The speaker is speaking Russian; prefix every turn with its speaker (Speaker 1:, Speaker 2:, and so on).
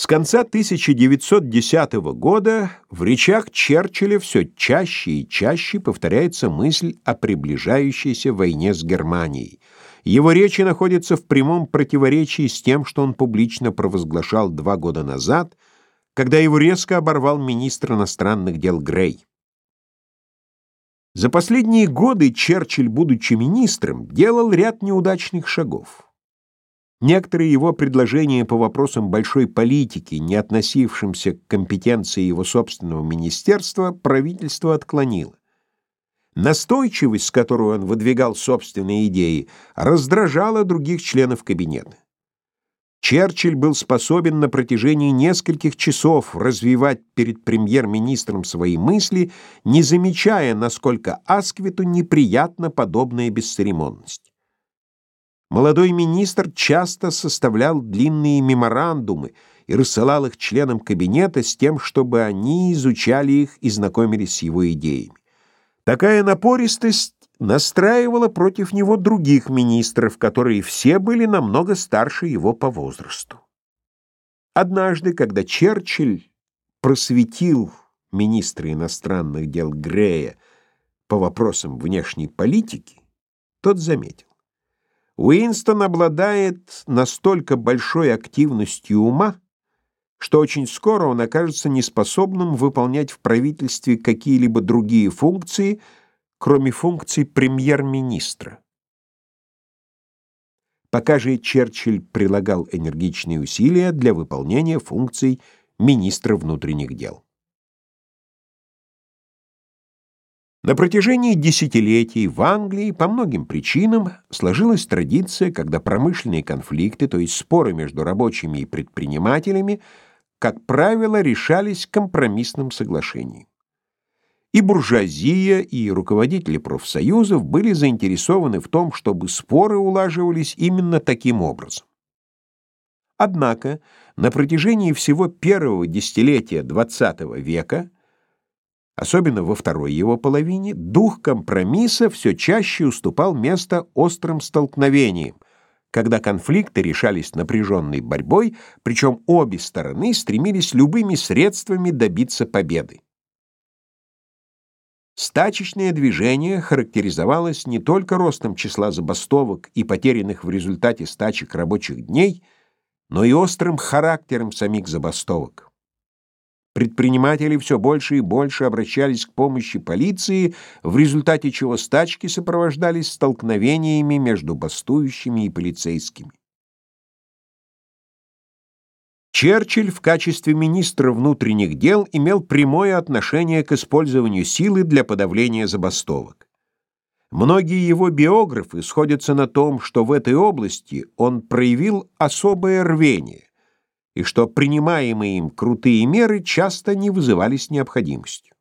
Speaker 1: С конца 1910 года в речах Черчилля все чаще и чаще повторяется мысль о приближающейся войне с Германией. Его речи находятся в прямом противоречии с тем, что он публично провозглашал два года назад, когда его резко оборвал министр иностранных дел Грей. За последние годы Черчилль, будучи министром, делал ряд неудачных шагов. Некоторые его предложения по вопросам большой политики, не относившимся к компетенции его собственного министерства, правительство отклонило. Настойчивость, с которой он выдвигал собственные идеи, раздражала других членов кабинета. Черчилль был способен на протяжении нескольких часов развивать перед премьер-министром свои мысли, не замечая, насколько Асквиту неприятна подобная бесцеремонность. Молодой министр часто составлял длинные меморандумы и рассылал их членам кабинета с тем, чтобы они изучали их и знакомились с его идеями. Такая напористость настраивала против него других министров, которые все были намного старше его по возрасту. Однажды, когда Черчилль просветил министра иностранных дел Грея по вопросам внешней политики, тот заметил, Уинстон обладает настолько большой активностью ума, что очень скоро он окажется неспособным выполнять в правительстве какие-либо другие функции, кроме функций премьер-министра. Пока же Черчилль прилагал энергичные усилия для выполнения функций министра внутренних дел. На протяжении десятилетий в Англии по многим причинам сложилась традиция, когда промышленные конфликты, то есть споры между рабочими и предпринимателями, как правило, решались компромиссным соглашением. И буржуазия, и руководители профсоюзов были заинтересованы в том, чтобы споры улаживались именно таким образом. Однако на протяжении всего первого десятилетия XX века Особенно во второй его половине дух компромисса все чаще уступал место острым столкновениям, когда конфликты решались напряженной борьбой, причем обе стороны стремились любыми средствами добиться победы. Стачечное движение характеризовалось не только ростом числа забастовок и потерянных в результате стачек рабочих дней, но и острым характером самих забастовок. Предприниматели все больше и больше обращались к помощи полиции, в результате чего стачки сопровождались столкновениями между бастующими и полицейскими. Черчилль в качестве министра внутренних дел имел прямое отношение к использованию силы для подавления забастовок. Многие его биографы сходятся на том, что в этой области он проявил особое рвение и что принимаемые им крутые меры часто не вызывались необходимостью.